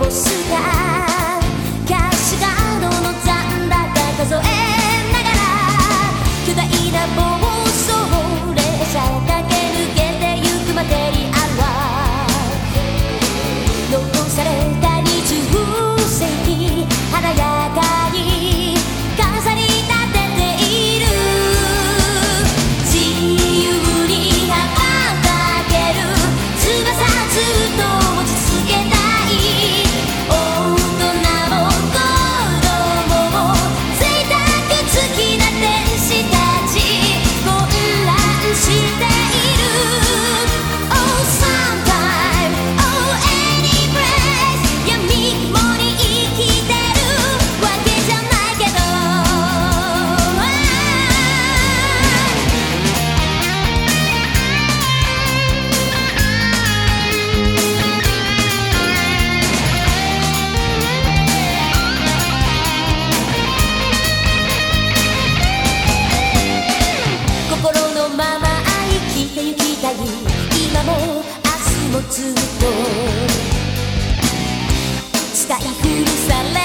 不是答。い今も明日もずっと伝い古さら